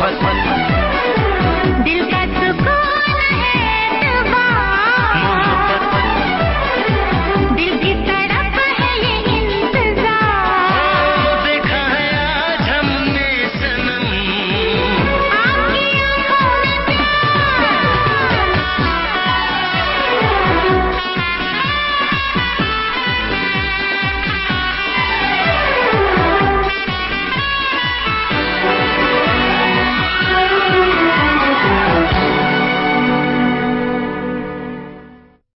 But